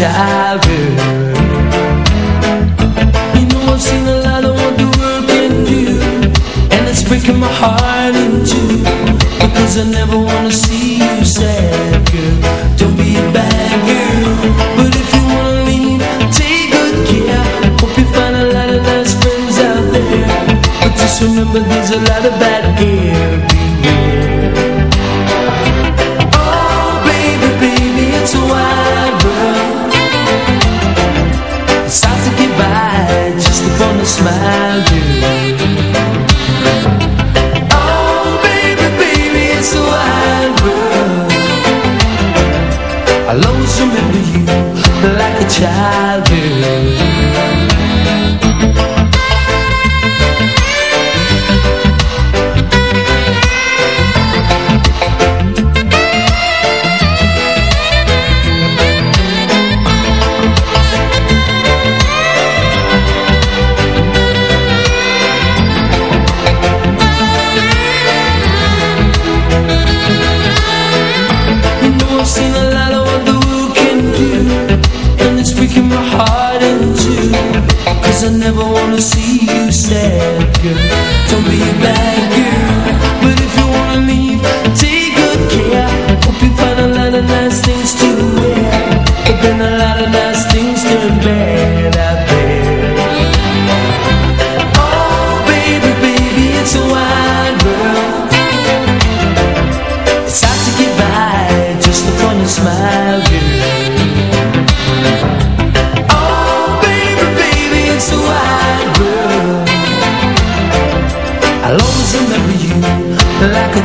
Like a child, girl. You know I've seen a lot of what the world can do And it's breaking my heart in two Because I never wanna see you sad, girl. Don't be a bad girl But if you wanna leave, take good care. Hope you find a lot of nice friends out there But just remember there's a lot of bad air like a child, girl.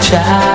Child,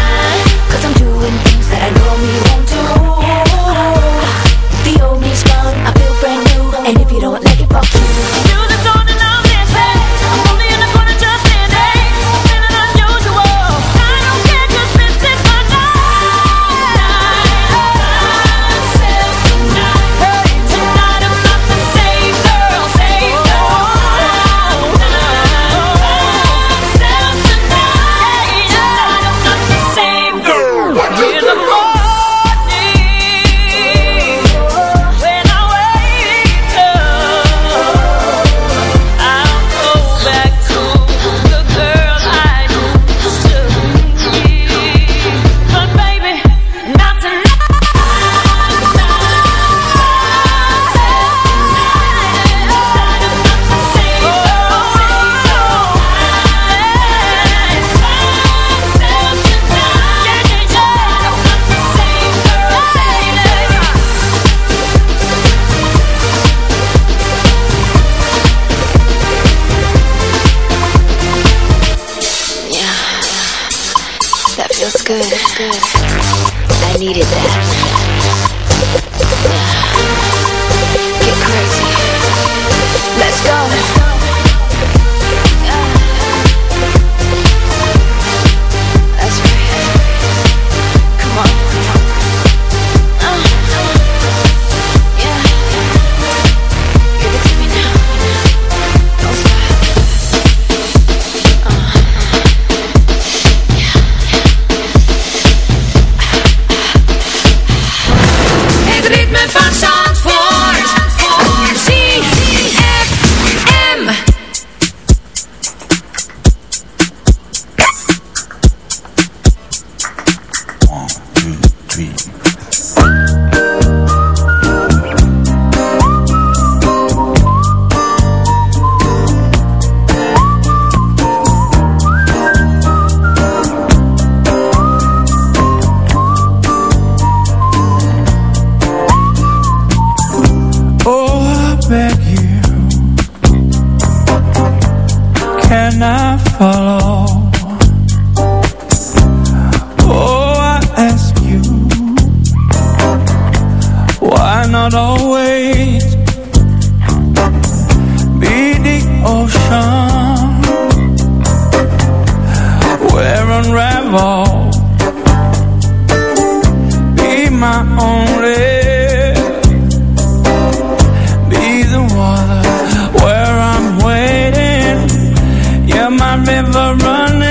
good. I needed that. running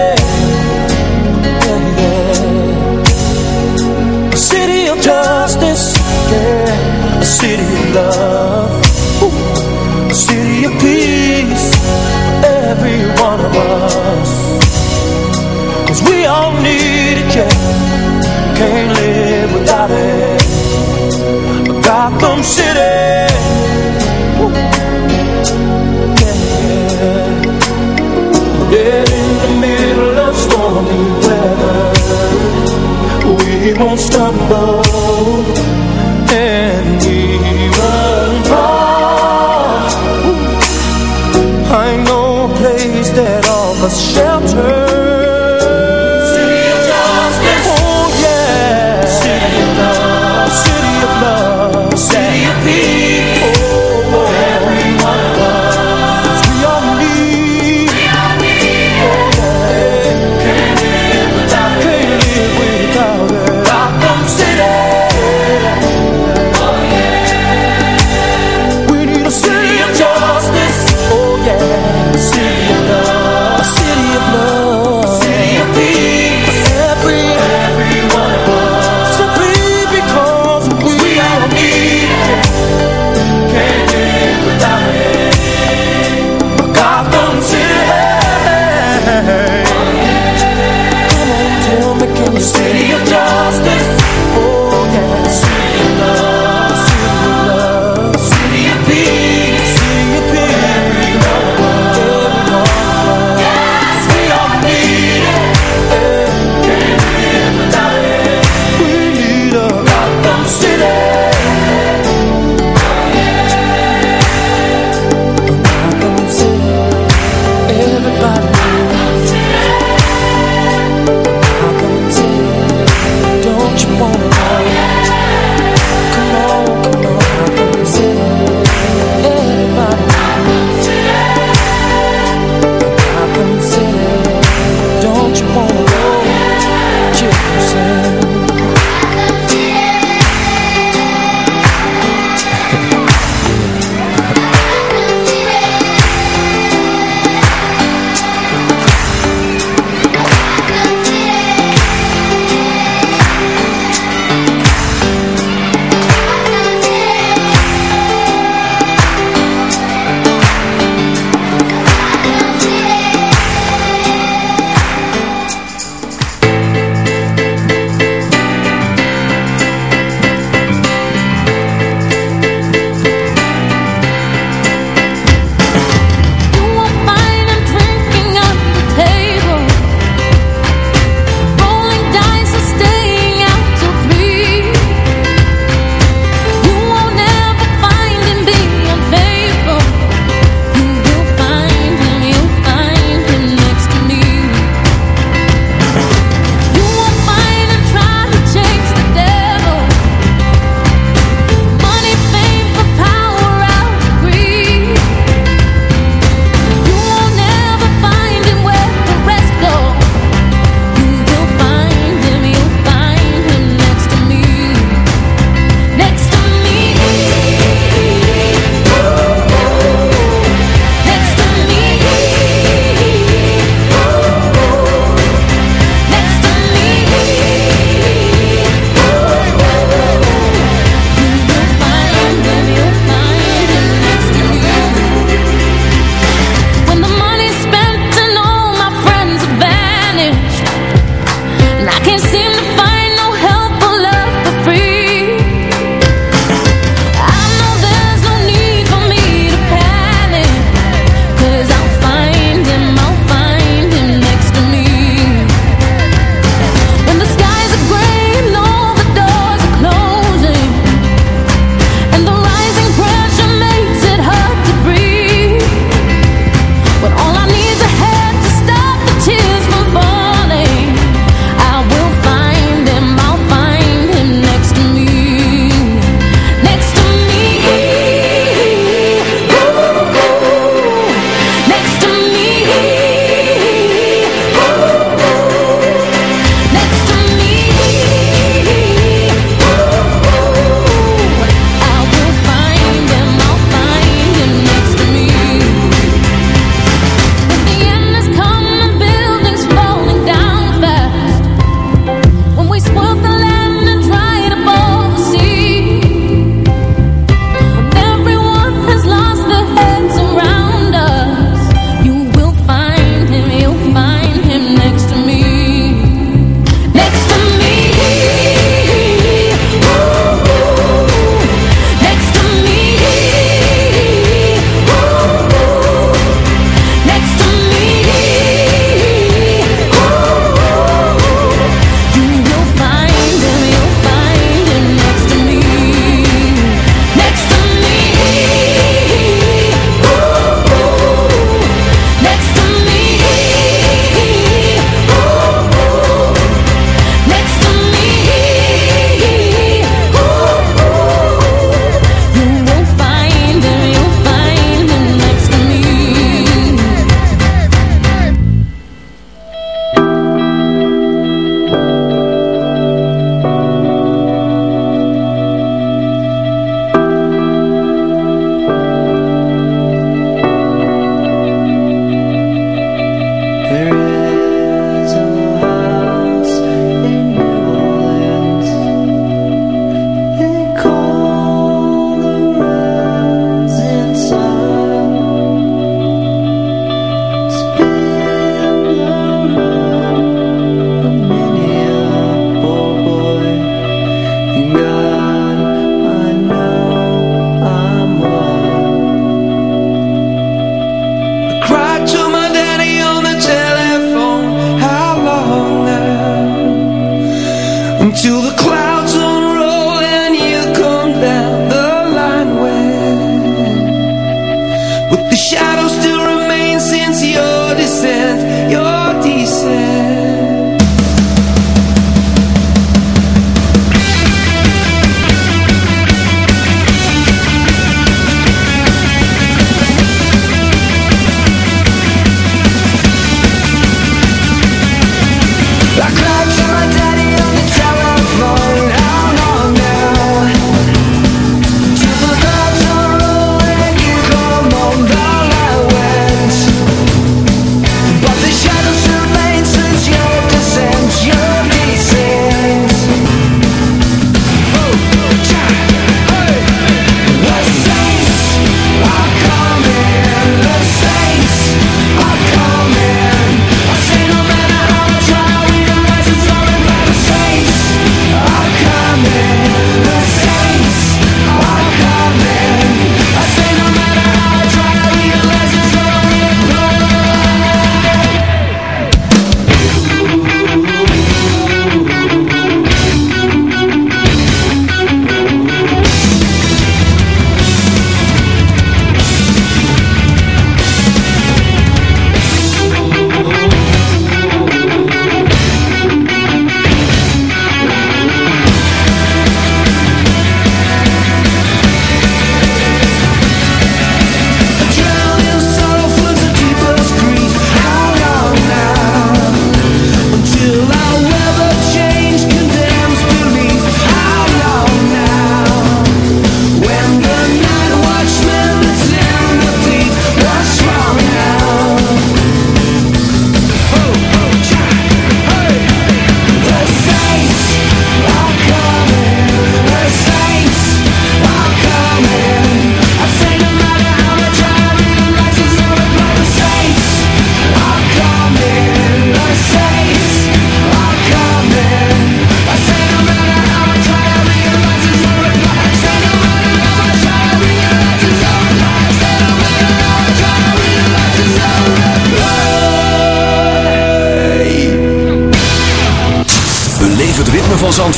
city of love. Ooh. A city of peace every one of us. Cause we all need it, yeah Can't live without it Gotham City Woo. Yeah in the middle of stormy weather We won't stumble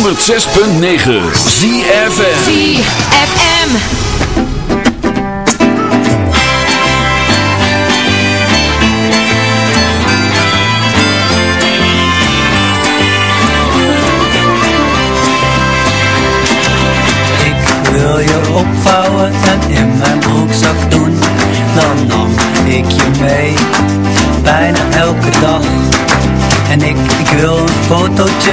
106.9 ZFM ZFM. Ik wil je opvouwen en in mijn broekzak doen. Dan nam ik je mee, bijna elke dag. En ik, ik wil een fotootje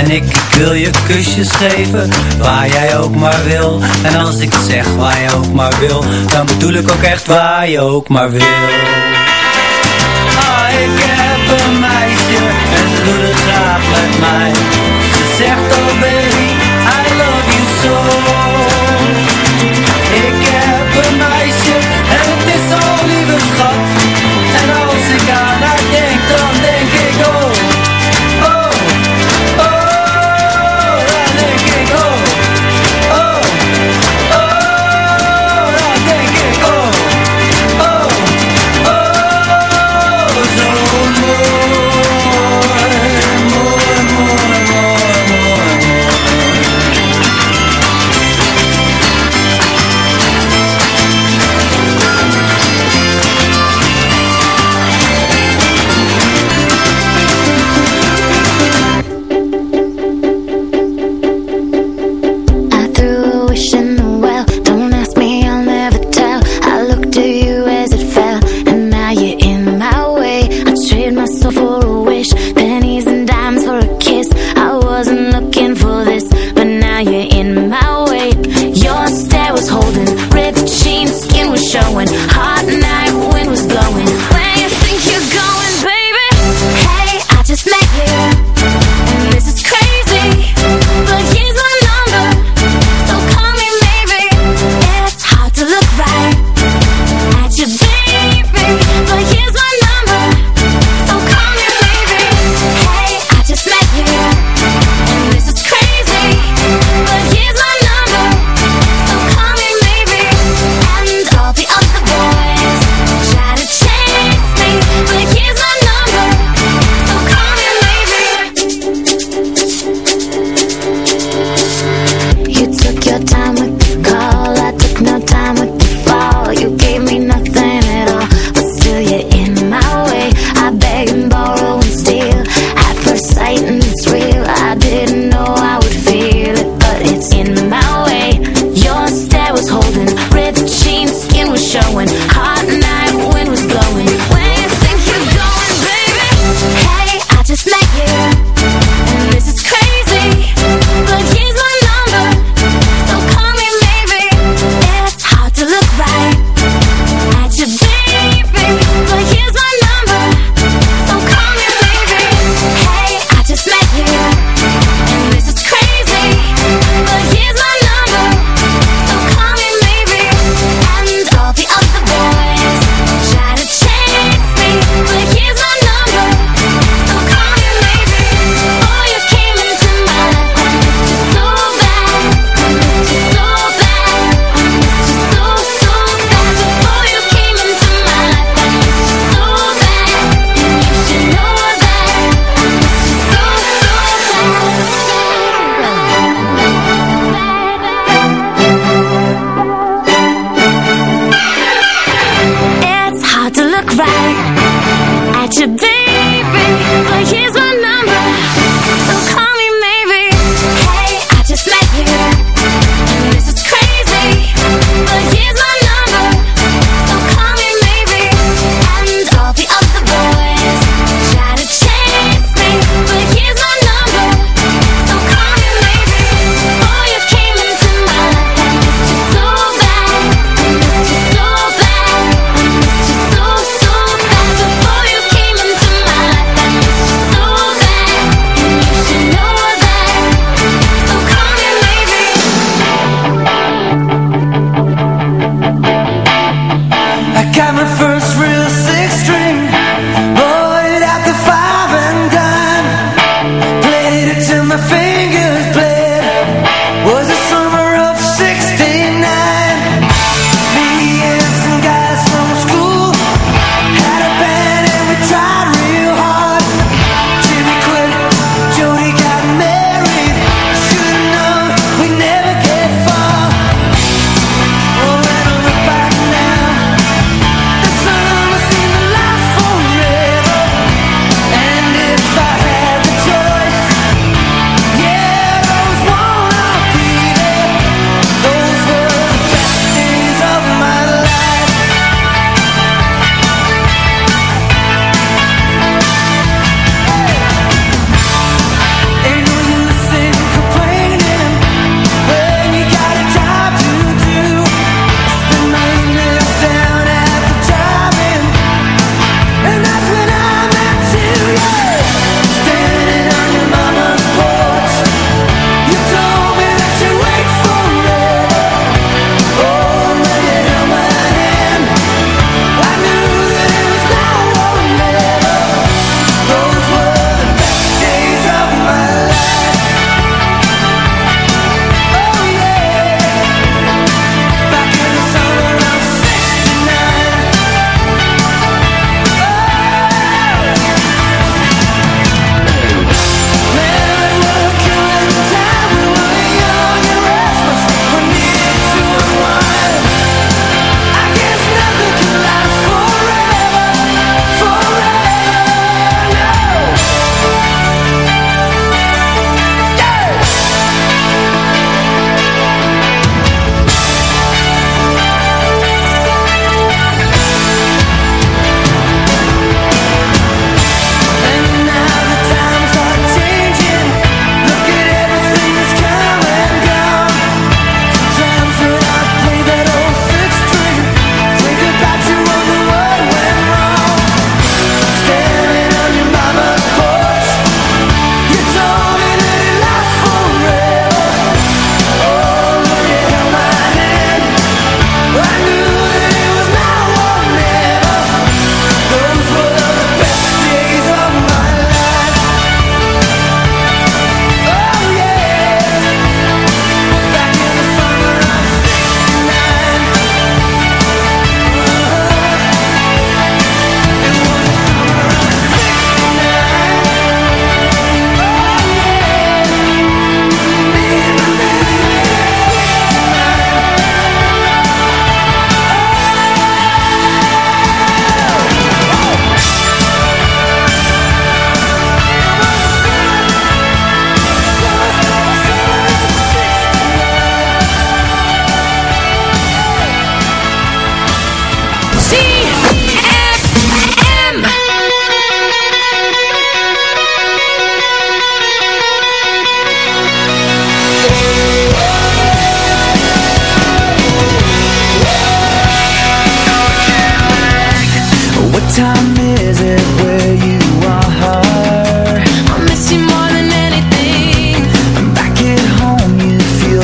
En ik, wil je kusjes geven waar jij ook maar wil. En als ik zeg waar je ook maar wil, dan bedoel ik ook echt waar je ook maar wil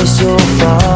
so far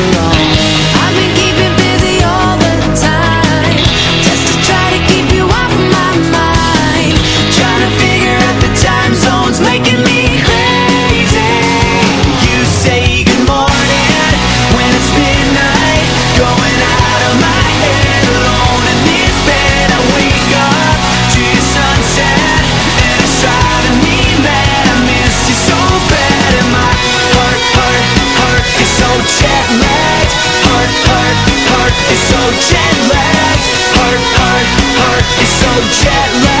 jet lag.